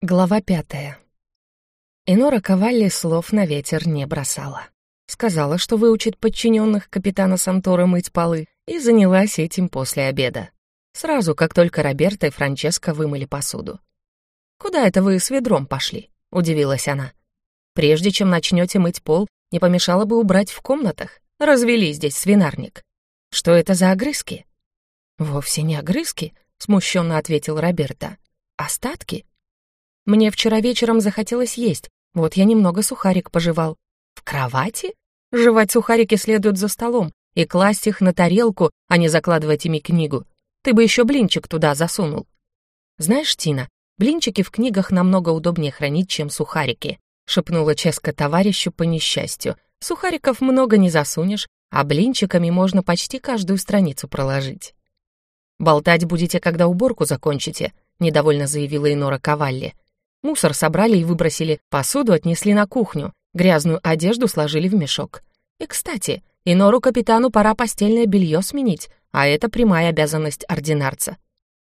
Глава пятая. Инора Кавалли слов на ветер не бросала. Сказала, что выучит подчиненных капитана Сантора мыть полы, и занялась этим после обеда. Сразу, как только Роберто и Франческо вымыли посуду. «Куда это вы с ведром пошли?» — удивилась она. «Прежде чем начнете мыть пол, не помешало бы убрать в комнатах. Развели здесь свинарник. Что это за огрызки?» «Вовсе не огрызки», — смущенно ответил Роберто. «Остатки?» Мне вчера вечером захотелось есть, вот я немного сухарик пожевал. В кровати? Жевать сухарики следует за столом и класть их на тарелку, а не закладывать ими книгу. Ты бы еще блинчик туда засунул. Знаешь, Тина, блинчики в книгах намного удобнее хранить, чем сухарики, шепнула Ческа товарищу по несчастью. Сухариков много не засунешь, а блинчиками можно почти каждую страницу проложить. «Болтать будете, когда уборку закончите», — недовольно заявила Инора Кавалли. Мусор собрали и выбросили, посуду отнесли на кухню, грязную одежду сложили в мешок. И, кстати, Инору капитану пора постельное белье сменить, а это прямая обязанность ординарца.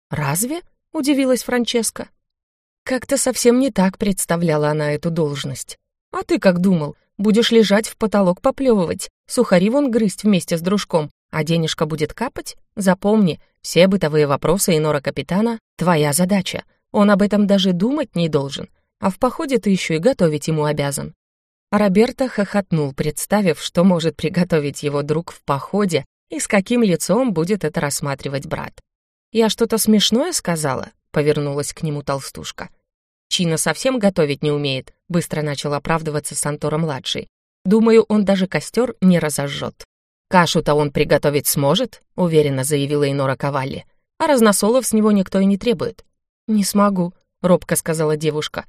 «Разве?» — удивилась Франческа. Как-то совсем не так представляла она эту должность. «А ты как думал? Будешь лежать в потолок поплевывать, сухари вон грызть вместе с дружком, а денежка будет капать? Запомни, все бытовые вопросы Инора капитана — твоя задача — он об этом даже думать не должен, а в походе ты еще и готовить ему обязан. Роберто хохотнул, представив, что может приготовить его друг в походе и с каким лицом будет это рассматривать брат. «Я что-то смешное сказала?» — повернулась к нему толстушка. «Чина совсем готовить не умеет», — быстро начал оправдываться Сантора-младший. «Думаю, он даже костер не разожжет». «Кашу-то он приготовить сможет», — уверенно заявила Инора Кавалли. «А разносолов с него никто и не требует. «Не смогу», — робко сказала девушка.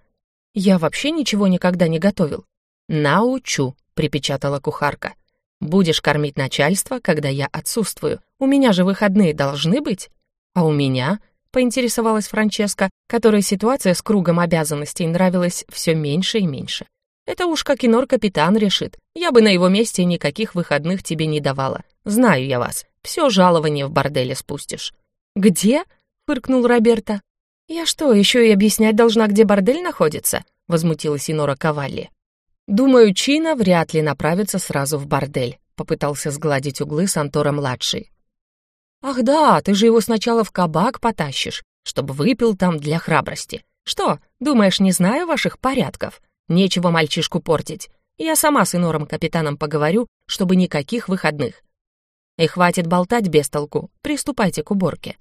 «Я вообще ничего никогда не готовил». «Научу», — припечатала кухарка. «Будешь кормить начальство, когда я отсутствую. У меня же выходные должны быть». «А у меня?» — поинтересовалась Франческа, которой ситуация с кругом обязанностей нравилась все меньше и меньше. «Это уж как инор-капитан решит. Я бы на его месте никаких выходных тебе не давала. Знаю я вас. Все жалование в борделе спустишь». «Где?» — фыркнул Роберта. «Я что, еще и объяснять должна, где бордель находится?» — возмутилась Инора Кавалли. «Думаю, Чина вряд ли направится сразу в бордель», — попытался сгладить углы Сантора-младший. «Ах да, ты же его сначала в кабак потащишь, чтобы выпил там для храбрости. Что, думаешь, не знаю ваших порядков? Нечего мальчишку портить. Я сама с Инором-капитаном поговорю, чтобы никаких выходных. И хватит болтать без толку, приступайте к уборке».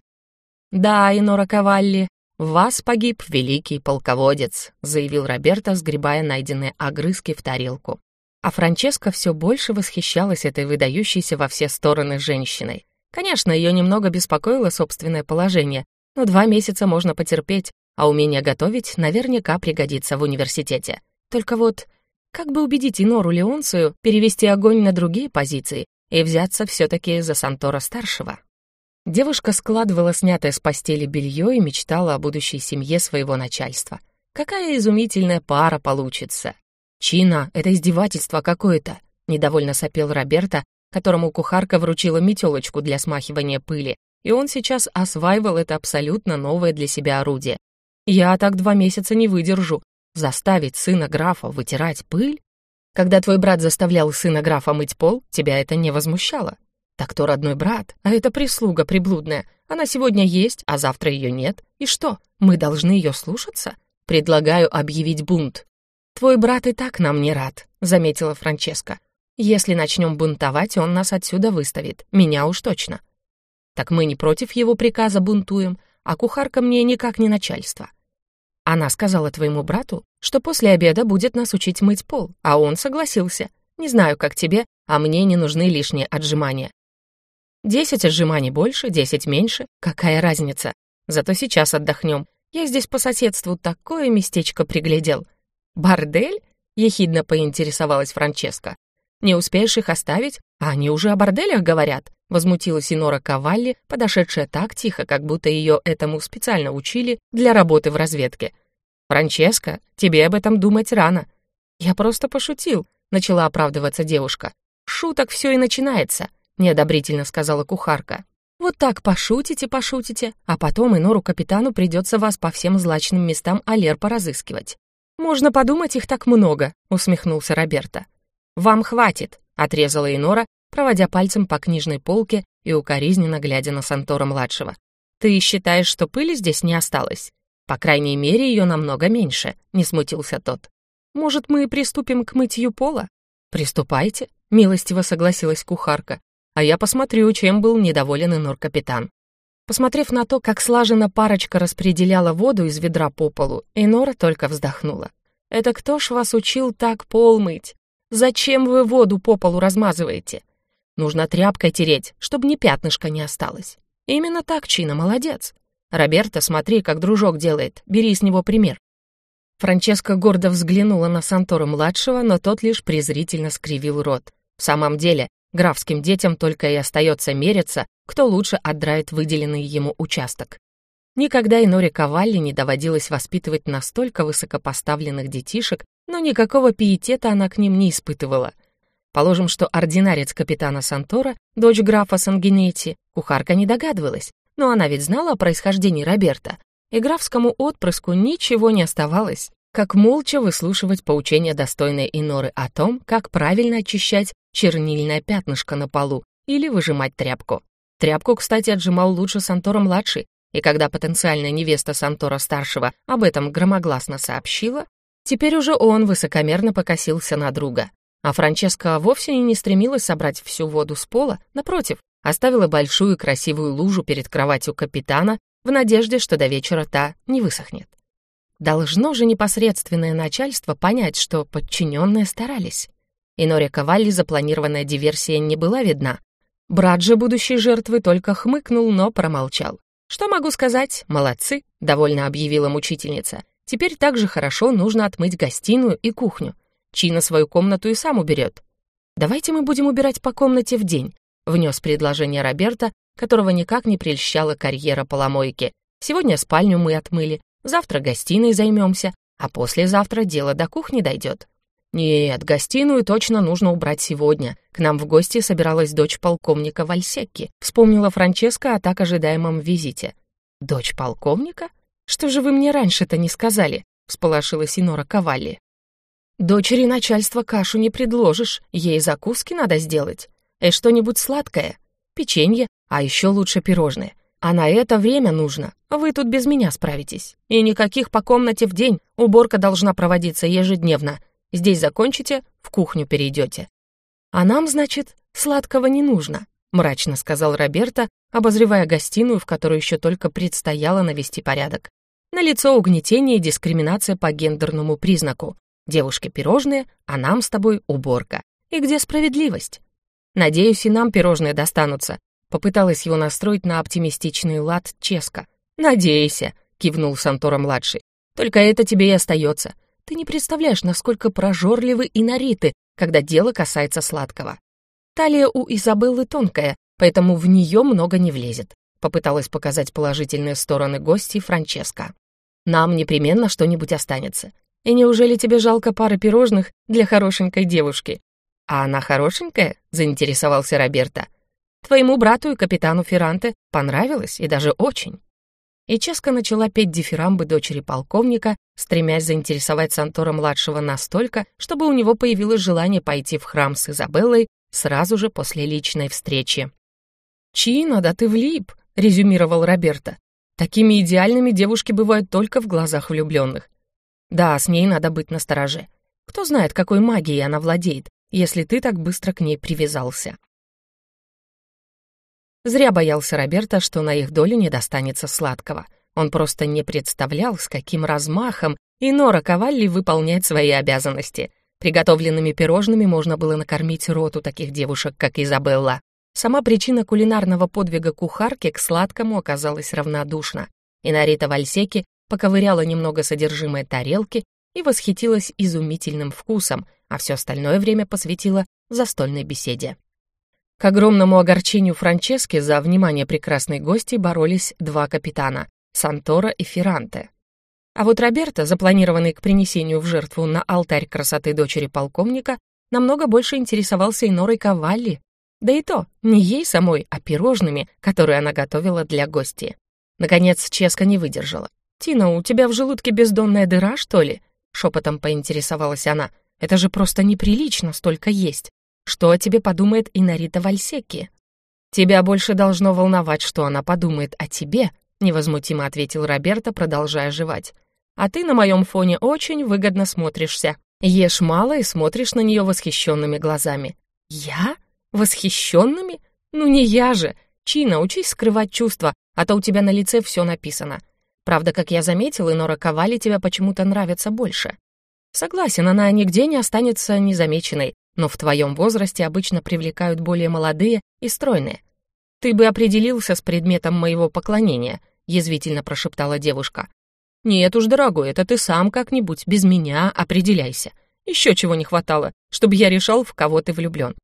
«Да, Инора Кавалли, «В вас погиб великий полководец», — заявил Роберто, сгребая найденные огрызки в тарелку. А Франческа все больше восхищалась этой выдающейся во все стороны женщиной. Конечно, ее немного беспокоило собственное положение, но два месяца можно потерпеть, а умение готовить наверняка пригодится в университете. Только вот, как бы убедить Инору Леонцию перевести огонь на другие позиции и взяться все-таки за Сантора-старшего? Девушка складывала снятое с постели белье и мечтала о будущей семье своего начальства. Какая изумительная пара получится. «Чина, это издевательство какое-то», — недовольно сопел Роберта, которому кухарка вручила метелочку для смахивания пыли, и он сейчас осваивал это абсолютно новое для себя орудие. «Я так два месяца не выдержу. Заставить сына графа вытирать пыль? Когда твой брат заставлял сына графа мыть пол, тебя это не возмущало. Так то родной брат, а это прислуга приблудная. Она сегодня есть, а завтра ее нет. И что, мы должны ее слушаться? Предлагаю объявить бунт. Твой брат и так нам не рад, заметила Франческа. Если начнем бунтовать, он нас отсюда выставит. Меня уж точно. Так мы не против его приказа бунтуем, а кухарка мне никак не начальство. Она сказала твоему брату, что после обеда будет нас учить мыть пол, а он согласился. Не знаю, как тебе, а мне не нужны лишние отжимания. Десять отжиманий больше, десять меньше. Какая разница? Зато сейчас отдохнем. Я здесь по соседству такое местечко приглядел. Бордель? Ехидно поинтересовалась Франческа. Не успеешь их оставить? А они уже о борделях говорят. Возмутилась Инора Кавалли, подошедшая так тихо, как будто ее этому специально учили для работы в разведке. «Франческа, тебе об этом думать рано». «Я просто пошутил», — начала оправдываться девушка. «Шуток все и начинается неодобрительно сказала кухарка. Вот так пошутите, пошутите, а потом Инору капитану придется вас по всем злачным местам Алер поразыскивать. Можно подумать, их так много, усмехнулся Роберто. Вам хватит, отрезала Инора, проводя пальцем по книжной полке и укоризненно глядя на Сантора-младшего. «Ты считаешь, что пыли здесь не осталось? По крайней мере, ее намного меньше», — не смутился тот. «Может, мы приступим к мытью пола?» «Приступайте», — милостиво согласилась кухарка. «А я посмотрю, чем был недоволен Инор-капитан». Посмотрев на то, как слаженно парочка распределяла воду из ведра по полу, Инора только вздохнула. «Это кто ж вас учил так пол мыть? Зачем вы воду по полу размазываете? Нужно тряпкой тереть, чтобы ни пятнышка не осталось. Именно так, Чина, молодец. Роберто, смотри, как дружок делает, бери с него пример. Франческа гордо взглянула на Сантора-младшего, но тот лишь презрительно скривил рот. В самом деле, графским детям только и остается мериться, кто лучше отдрает выделенный ему участок. Никогда Иноре Кавалли не доводилось воспитывать настолько высокопоставленных детишек, но никакого пиетета она к ним не испытывала. Положим, что ординарец капитана Сантора, дочь графа Сангенетти, кухарка не догадывалась, но она ведь знала о происхождении Роберта, и графскому отпрыску ничего не оставалось, как молча выслушивать поучения достойной Иноры о том, как правильно очищать чернильное пятнышко на полу или выжимать тряпку. Тряпку, кстати, отжимал лучше Сантора-младший, и когда потенциальная невеста Сантора-старшего об этом громогласно сообщила, теперь уже он высокомерно покосился на друга. А Франческа вовсе не стремилась собрать всю воду с пола, напротив, оставила большую красивую лужу перед кроватью капитана в надежде, что до вечера та не высохнет. Должно же непосредственное начальство понять, что подчиненные старались. И Норе Кавалли запланированная диверсия не была видна. Брат же будущей жертвы только хмыкнул, но промолчал. «Что могу сказать? Молодцы!» — довольно объявила мучительница. «Теперь также хорошо нужно отмыть гостиную и кухню. Чина свою комнату и сам уберет. Давайте мы будем убирать по комнате в день, внес предложение Роберта, которого никак не прельщала карьера поломойки. Сегодня спальню мы отмыли, завтра гостиной займемся, а послезавтра дело до кухни дойдет. Нет, гостиную точно нужно убрать сегодня. К нам в гости собиралась дочь полковника Вальсекки. Вспомнила Франческа о так ожидаемом визите. Дочь полковника? Что же вы мне раньше-то не сказали? Всполошилась Инора Кавалли. Дочери начальства кашу не предложишь, ей закуски надо сделать. И что-нибудь сладкое, печенье, а еще лучше пирожные. А на это время нужно, вы тут без меня справитесь. И никаких по комнате в день, уборка должна проводиться ежедневно. Здесь закончите, в кухню перейдете. А нам, значит, сладкого не нужно, мрачно сказал Роберто, обозревая гостиную, в которой еще только предстояло навести порядок. На лицо угнетение и дискриминация по гендерному признаку. Девушке пирожные, а нам с тобой уборка. И где справедливость? Надеюсь, и нам пирожные достанутся. Попыталась его настроить на оптимистичный лад Ческа. «Надейся», — кивнул Сантора-младший. «Только это тебе и остается. Ты не представляешь, насколько прожорливы и нариты, когда дело касается сладкого. Талия у Изабеллы тонкая, поэтому в нее много не влезет», — попыталась показать положительные стороны гостей Франческа. «Нам непременно что-нибудь останется. И неужели тебе жалко пары пирожных для хорошенькой девушки? А она хорошенькая? заинтересовался Роберто. Твоему брату и капитану Ферранте понравилось, и даже очень. И Ческа начала петь дифирамбы дочери полковника, стремясь заинтересовать Сантора-младшего настолько, чтобы у него появилось желание пойти в храм с Изабеллой сразу же после личной встречи. «Чина, да ты влип», — резюмировал Роберто. «Такими идеальными девушки бывают только в глазах влюбленных. Да, с ней надо быть настороже. Кто знает, какой магией она владеет, если ты так быстро к ней привязался. Зря боялся Роберта, что на их долю не достанется сладкого. Он просто не представлял, с каким размахом Инора Кавалли выполняет свои обязанности. Приготовленными пирожными можно было накормить роту таких девушек, как Изабелла. Сама причина кулинарного подвига кухарки к сладкому оказалась равнодушна. Инарита Вальсеки поковыряла немного содержимое тарелки и восхитилась изумительным вкусом, а все остальное время посвятила застольной беседе. К огромному огорчению Франчески за внимание прекрасной гости боролись два капитана — Сантора и Ферранте. А вот Роберто, запланированный к принесению в жертву на алтарь красоты дочери полковника, намного больше интересовался Инорой Кавалли. Да и то, не ей самой, а пирожными, которые она готовила для гостей. Наконец, Ческа не выдержала. «Тина, у тебя в желудке бездонная дыра, что ли?» Шепотом поинтересовалась она. «Это же просто неприлично столько есть. Что о тебе подумает Инарита Вальсеки?» «Тебя больше должно волновать, что она подумает о тебе», невозмутимо ответил Роберто, продолжая жевать. «А ты на моем фоне очень выгодно смотришься. Ешь мало и смотришь на нее восхищенными глазами». «Я? Восхищенными? Ну не я же! Чина, учись скрывать чувства, а то у тебя на лице все написано. Правда, как я заметил, Инора Ковали тебя почему-то нравится больше. Согласен, она нигде не останется незамеченной, но в твоем возрасте обычно привлекают более молодые и стройные. Ты бы определился с предметом моего поклонения, язвительно прошептала девушка. Нет уж, дорогой, это ты сам как-нибудь без меня определяйся. Еще чего не хватало, чтобы я решал, в кого ты влюблен.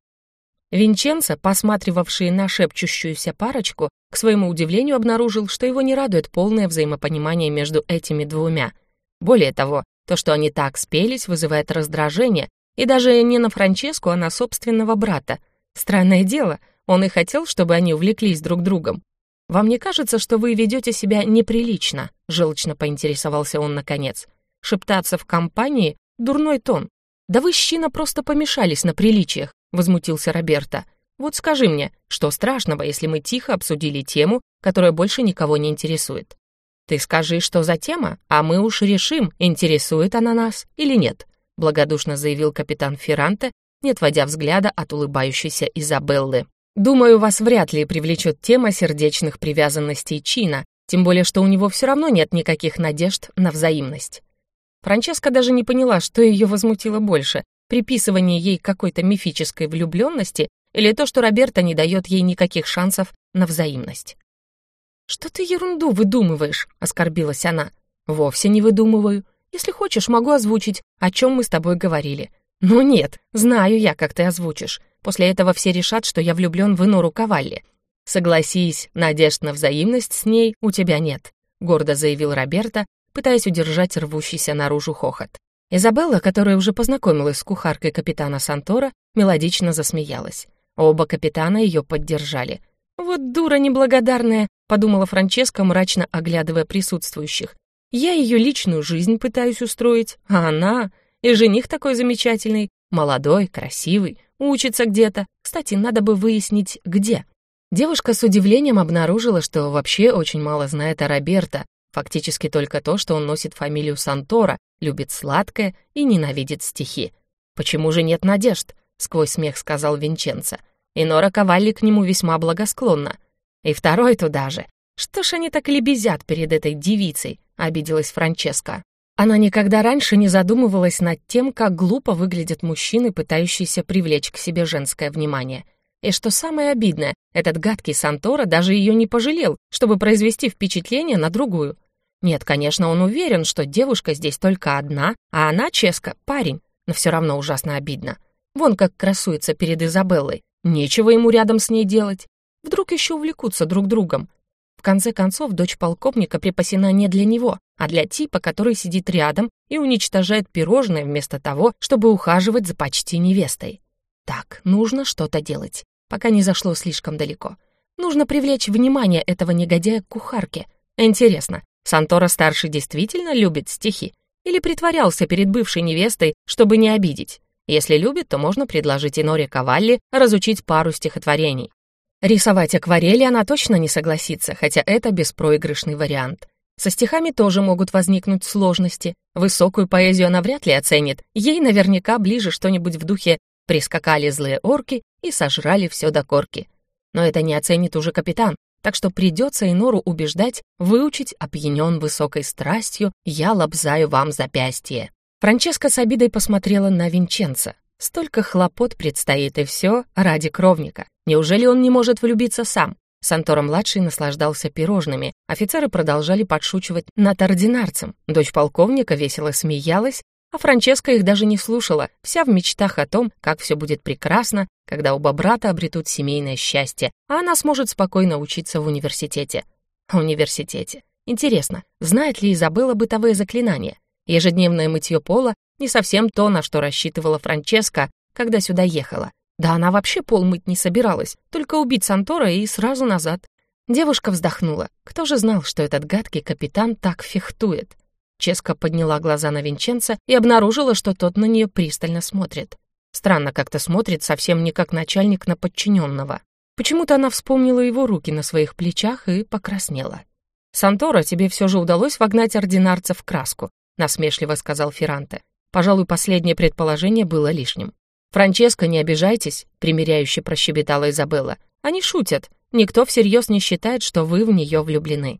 Винченцо, посматривавший на шепчущуюся парочку, к своему удивлению обнаружил, что его не радует полное взаимопонимание между этими двумя. Более того, то, что они так спелись, вызывает раздражение, и даже не на Франческу, а на собственного брата. Странное дело, он и хотел, чтобы они увлеклись друг другом. «Вам не кажется, что вы ведете себя неприлично?» — желчно поинтересовался он наконец. «Шептаться в компании — дурной тон. Да вы, щина, просто помешались на приличиях. — возмутился Роберто. «Вот скажи мне, что страшного, если мы тихо обсудили тему, которая больше никого не интересует? Ты скажи, что за тема, а мы уж решим, интересует она нас или нет», — благодушно заявил капитан Ферранте, не отводя взгляда от улыбающейся Изабеллы. «Думаю, вас вряд ли привлечет тема сердечных привязанностей Чина, тем более, что у него все равно нет никаких надежд на взаимность». Франческа даже не поняла, что ее возмутило больше приписывание ей какой-то мифической влюбленности или то, что Роберта не дает ей никаких шансов на взаимность. «Что ты ерунду выдумываешь?» — оскорбилась она. «Вовсе не выдумываю. Если хочешь, могу озвучить, о чем мы с тобой говорили. Но нет, знаю я, как ты озвучишь. После этого все решат, что я влюблен в Инору Кавалли. Согласись, надежд на взаимность с ней у тебя нет», — гордо заявил Роберта, пытаясь удержать рвущийся наружу хохот. Изабелла, которая уже познакомилась с кухаркой капитана Сантора, мелодично засмеялась. Оба капитана ее поддержали. «Вот дура неблагодарная», — подумала Франческа, мрачно оглядывая присутствующих. «Я ее личную жизнь пытаюсь устроить, а она... И жених такой замечательный, молодой, красивый, учится где-то. Кстати, надо бы выяснить, где». Девушка с удивлением обнаружила, что вообще очень мало знает о Роберто, фактически только то, что он носит фамилию Сантора, любит сладкое и ненавидит стихи. «Почему же нет надежд?» — сквозь смех сказал Винченцо. И Нора Ковалли к нему весьма благосклонна. И второй туда же. Что ж они так лебезят перед этой девицей? — обиделась Франческа. Она никогда раньше не задумывалась над тем, как глупо выглядят мужчины, пытающиеся привлечь к себе женское внимание. И что самое обидное, этот гадкий Сантора даже ее не пожалел, чтобы произвести впечатление на другую. Нет, конечно, он уверен, что девушка здесь только одна, а она, Ческа, парень, но все равно ужасно обидно. Вон как красуется перед Изабеллой. Нечего ему рядом с ней делать. Вдруг еще увлекутся друг другом. В конце концов, дочь полковника припасена не для него, а для типа, который сидит рядом и уничтожает пирожное вместо того, чтобы ухаживать за почти невестой. Так, нужно что-то делать, пока не зашло слишком далеко. Нужно привлечь внимание этого негодяя к кухарке. Интересно, Сантора-старший действительно любит стихи? Или притворялся перед бывшей невестой, чтобы не обидеть? Если любит, то можно предложить Иноре Кавалли разучить пару стихотворений. Рисовать акварели она точно не согласится, хотя это беспроигрышный вариант. Со стихами тоже могут возникнуть сложности. Высокую поэзию она вряд ли оценит. Ей наверняка ближе что-нибудь в духе «прискакали злые орки и сожрали все до корки». Но это не оценит уже капитан, так что придется Инору убеждать выучить опьянен высокой страстью «Я лобзаю вам запястье». Франческа с обидой посмотрела на Винченца. Столько хлопот предстоит, и все ради кровника. Неужели он не может влюбиться сам? Сантора-младший наслаждался пирожными. Офицеры продолжали подшучивать над ординарцем. Дочь полковника весело смеялась, а Франческа их даже не слушала, вся в мечтах о том, как все будет прекрасно, когда оба брата обретут семейное счастье, а она сможет спокойно учиться в университете. Университете. Интересно, знает ли Изабелла бытовые заклинания? Ежедневное мытье пола — не совсем то, на что рассчитывала Франческа, когда сюда ехала. Да она вообще пол мыть не собиралась, только убить Сантора и сразу назад. Девушка вздохнула. Кто же знал, что этот гадкий капитан так фехтует? Ческа подняла глаза на Винченца и обнаружила, что тот на нее пристально смотрит. Странно как-то смотрит, совсем не как начальник на подчиненного. Почему-то она вспомнила его руки на своих плечах и покраснела. «Сантора, тебе все же удалось вогнать ординарца в краску», насмешливо сказал Ферранте. Пожалуй, последнее предположение было лишним. «Франческо, не обижайтесь», примиряюще прощебетала Изабелла. «Они шутят. Никто всерьез не считает, что вы в нее влюблены».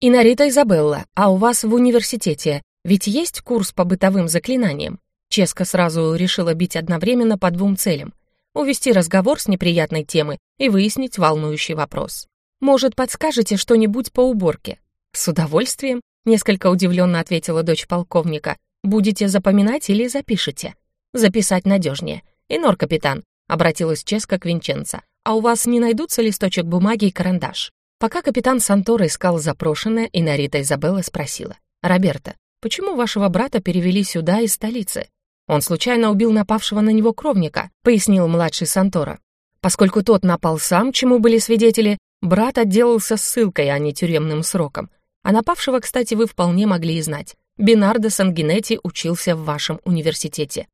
«Инарита Изабелла, а у вас в университете ведь есть курс по бытовым заклинаниям?» Ческа сразу решила бить одновременно по двум целям — увести разговор с неприятной темы и выяснить волнующий вопрос. «Может, подскажете что-нибудь по уборке?» «С удовольствием», — несколько удивленно ответила дочь полковника. «Будете запоминать или запишете?» «Записать надежнее. Инор, капитан», — обратилась Ческа к Винченцо. «А у вас не найдутся листочек бумаги и карандаш?» Пока капитан Сантора искал запрошенное, Инарита Изабелла спросила. «Роберто, почему вашего брата перевели сюда из столицы?» Он случайно убил напавшего на него кровника, пояснил младший Сантора. Поскольку тот напал сам, чему были свидетели, брат отделался ссылкой, а не тюремным сроком. А напавшего, кстати, вы вполне могли и знать. Бинардо Сангинетти учился в вашем университете.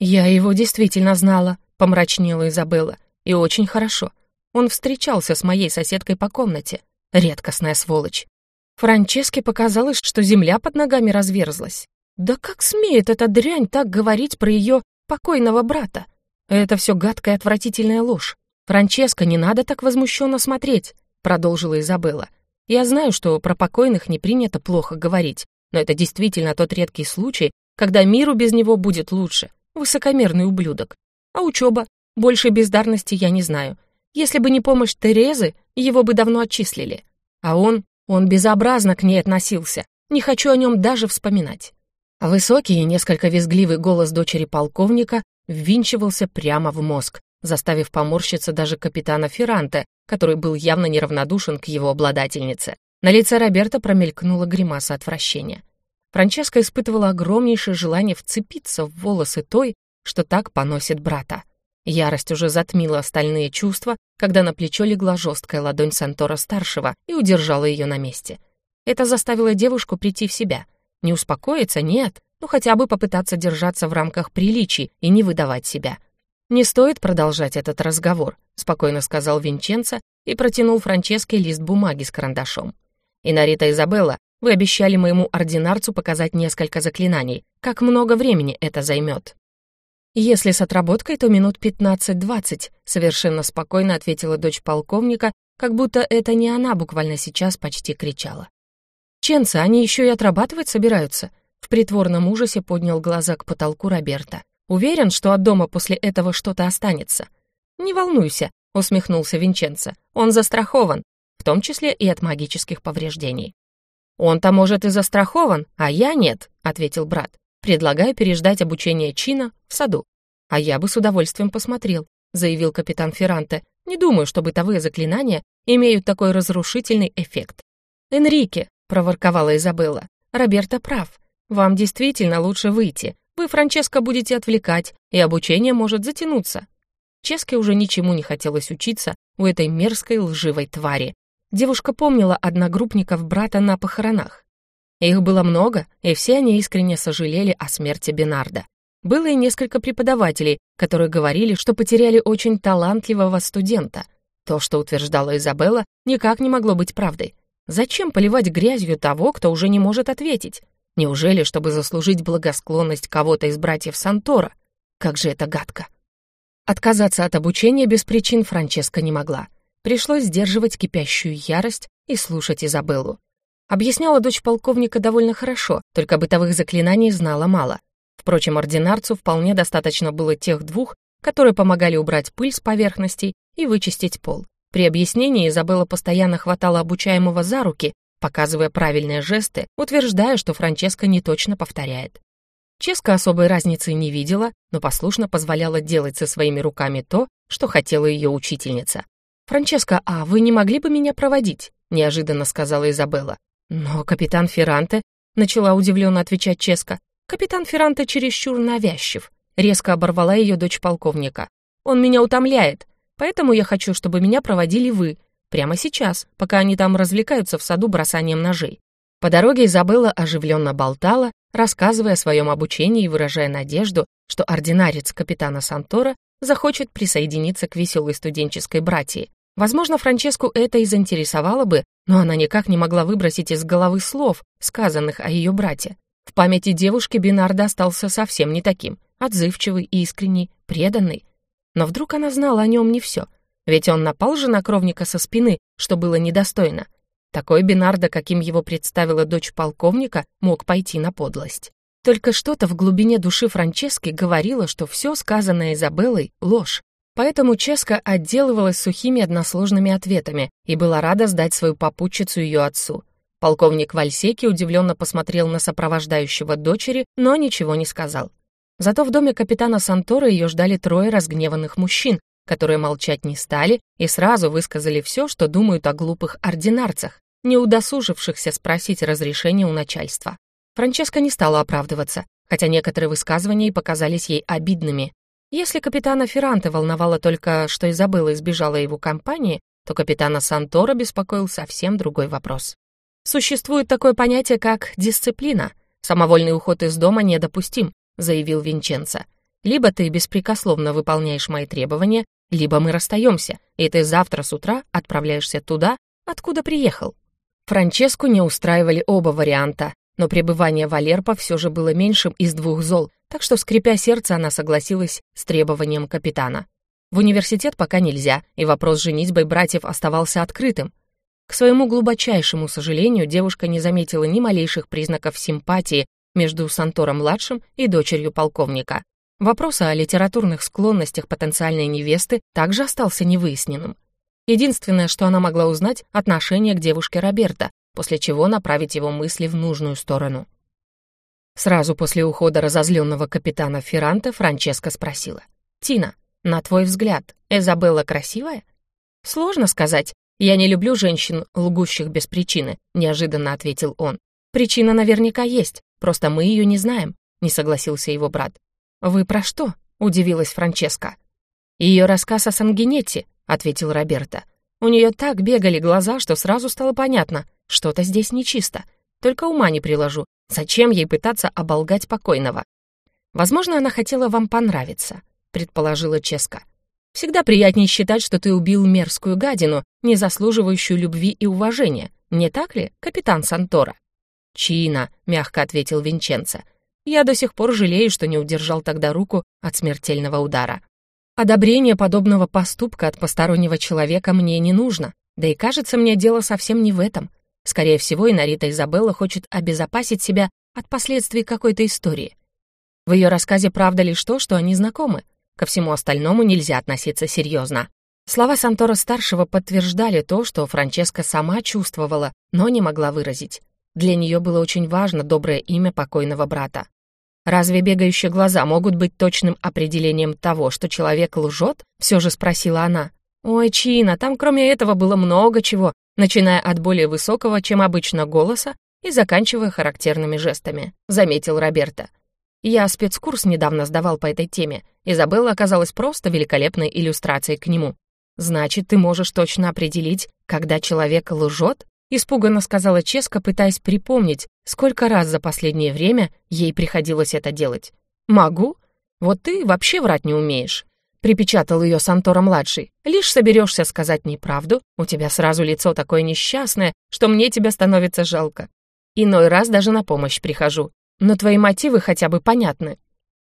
«Я его действительно знала», — помрачнела Изабелла. «И очень хорошо. Он встречался с моей соседкой по комнате. Редкостная сволочь». Франческе показалось, что земля под ногами разверзлась. Да как смеет эта дрянь так говорить про ее покойного брата? Это все гадкая отвратительная ложь. Франческо, не надо так возмущенно смотреть, продолжила Изабелла. Я знаю, что про покойных не принято плохо говорить, но это действительно тот редкий случай, когда миру без него будет лучше. Высокомерный ублюдок. А учеба? Больше бездарности я не знаю. Если бы не помощь Терезы, его бы давно отчислили. А он, он безобразно к ней относился. Не хочу о нем даже вспоминать. Высокий и несколько визгливый голос дочери полковника ввинчивался прямо в мозг, заставив поморщиться даже капитана Ферранте, который был явно неравнодушен к его обладательнице. На лице Роберта промелькнула гримаса отвращения. Франческа испытывала огромнейшее желание вцепиться в волосы той, что так поносит брата. Ярость уже затмила остальные чувства, когда на плечо легла жесткая ладонь Сантора-старшего и удержала ее на месте. Это заставило девушку прийти в себя — не успокоиться, нет, ну хотя бы попытаться держаться в рамках приличий и не выдавать себя. «Не стоит продолжать этот разговор», — спокойно сказал Винченцо и протянул Франческе лист бумаги с карандашом. «Инарита Изабелла, вы обещали моему ординарцу показать несколько заклинаний. Как много времени это займет?» «Если с отработкой, то минут 15-20», — совершенно спокойно ответила дочь полковника, как будто это не она буквально сейчас почти кричала. Ченца, они еще и отрабатывать собираются?» В притворном ужасе поднял глаза к потолку Роберта. «Уверен, что от дома после этого что-то останется?» «Не волнуйся», — усмехнулся Винченцо. «Он застрахован, в том числе и от магических повреждений». «Он-то, может, и застрахован, а я нет», — ответил брат. «Предлагаю переждать обучение чина в саду». «А я бы с удовольствием посмотрел», — заявил капитан Ферранте. «Не думаю, что бытовые заклинания имеют такой разрушительный эффект». «Энрике, проворковала Изабелла. «Роберто прав. Вам действительно лучше выйти. Вы, Франческо, будете отвлекать, и обучение может затянуться». Ческе уже ничему не хотелось учиться у этой мерзкой лживой твари. Девушка помнила одногруппников брата на похоронах. Их было много, и все они искренне сожалели о смерти Бенарда. Было и несколько преподавателей, которые говорили, что потеряли очень талантливого студента. То, что утверждала Изабелла, никак не могло быть правдой. Зачем поливать грязью того, кто уже не может ответить? Неужели, чтобы заслужить благосклонность кого-то из братьев Сантора? Как же это гадко! Отказаться от обучения без причин Франческа не могла. Пришлось сдерживать кипящую ярость и слушать Изабеллу. Объясняла дочь полковника довольно хорошо, только бытовых заклинаний знала мало. Впрочем, ординарцу вполне достаточно было тех двух, которые помогали убрать пыль с поверхностей и вычистить пол. При объяснении Изабелла постоянно хватала обучаемого за руки, показывая правильные жесты, утверждая, что Франческа неточно повторяет. Ческа особой разницы не видела, но послушно позволяла делать со своими руками то, что хотела ее учительница. «Франческа, а вы не могли бы меня проводить?» — неожиданно сказала Изабелла. «Но капитан Ферранте...» — начала удивленно отвечать Ческа. «Капитан Ферранте чересчур навязчив», — резко оборвала ее дочь полковника. Он меня утомляет, поэтому я хочу, чтобы меня проводили вы. Прямо сейчас, пока они там развлекаются в саду бросанием ножей». По дороге Изабелла оживленно болтала, рассказывая о своем обучении и выражая надежду, что ординарец капитана Сантора захочет присоединиться к веселой студенческой братьи. Возможно, Франческу это и заинтересовало бы, но она никак не могла выбросить из головы слов, сказанных о ее брате. В памяти девушки Бинарда остался совсем не таким, отзывчивый, искренний, преданный. Но вдруг она знала о нем не все, ведь он напал же на кровника со спины, что было недостойно. Такой Бинарда, каким его представила дочь полковника, мог пойти на подлость. Только что-то в глубине души Франчески говорило, что все сказанное Изабеллой — ложь. Поэтому Ческа отделывалась сухими односложными ответами и была рада сдать свою попутчицу ее отцу. Полковник Вальсеки удивленно посмотрел на сопровождающего дочери, но ничего не сказал. Зато в доме капитана Сантора ее ждали трое разгневанных мужчин, которые молчать не стали и сразу высказали все, что думают о глупых ординарцах, не удосужившихся спросить разрешения у начальства. Франческа не стала оправдываться, хотя некоторые высказывания и показались ей обидными. Если капитана Ферранте волновало только, что Изабелла избежала его компании, то капитана Сантора беспокоил совсем другой вопрос. Существует такое понятие, как дисциплина. Самовольный уход из дома недопустим, заявил Винченцо. Либо ты беспрекословно выполняешь мои требования, либо мы расстаемся, и ты завтра с утра отправляешься туда, откуда приехал. Франческу не устраивали оба варианта, но пребывание Валерпа все же было меньшим из двух зол, так что, скрипя сердце, она согласилась с требованием капитана. В университет пока нельзя, и вопрос женитьбой братьев оставался открытым. К своему глубочайшему сожалению, девушка не заметила ни малейших признаков симпатии между Сантором-младшим и дочерью полковника. Вопрос о литературных склонностях потенциальной невесты также остался невыясненным. Единственное, что она могла узнать — отношение к девушке Роберта, после чего направить его мысли в нужную сторону. Сразу после ухода разозленного капитана Ферранте Франческа спросила. «Тина, на твой взгляд, Изабелла красивая?» «Сложно сказать. Я не люблю женщин, лгущих без причины», — неожиданно ответил он. «Причина наверняка есть, просто мы ее не знаем», — не согласился его брат. «Вы про что?» — удивилась Франческа. «Ее рассказ о Сангенете», — ответил Роберто. «У нее так бегали глаза, что сразу стало понятно — что-то здесь нечисто. Только ума не приложу. Зачем ей пытаться оболгать покойного? Возможно, она хотела вам понравиться, предположила Ческа. Всегда приятнее считать, что ты убил мерзкую гадину, не заслуживающую любви и уважения. Не так ли, капитан Сантора? Чина, мягко ответил Винченцо. Я до сих пор жалею, что не удержал тогда руку от смертельного удара. Одобрение подобного поступка от постороннего человека мне не нужно. Да и кажется мне дело совсем не в этом. Скорее всего, Инарита Изабелла хочет обезопасить себя от последствий какой-то истории. В ее рассказе правда лишь то, что они знакомы. Ко всему остальному нельзя относиться серьезно. Слова Сантора-старшего подтверждали то, что Франческа сама чувствовала, но не могла выразить. Для нее было очень важно доброе имя покойного брата. «Разве бегающие глаза могут быть точным определением того, что человек лжет?» — все же спросила она. «Ой, Чина, там кроме этого было много чего, начиная от более высокого, чем обычно, голоса и заканчивая характерными жестами», — заметил Роберто. «Я спецкурс недавно сдавал по этой теме. Изабелла оказалась просто великолепной иллюстрацией к нему. Значит, ты можешь точно определить, когда человек лжет?» — испуганно сказала Ческа, пытаясь припомнить, сколько раз за последнее время ей приходилось это делать. «Могу? Вот ты вообще врать не умеешь». — припечатал ее Сантора-младший. «Лишь соберешься сказать неправду, у тебя сразу лицо такое несчастное, что мне тебя становится жалко. Иной раз даже на помощь прихожу. Но твои мотивы хотя бы понятны».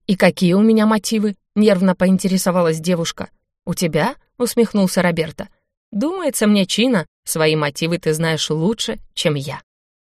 «И какие у меня мотивы?» — нервно поинтересовалась девушка. «У тебя?» — усмехнулся Роберто. «Думается мне, Чина, свои мотивы ты знаешь лучше, чем я».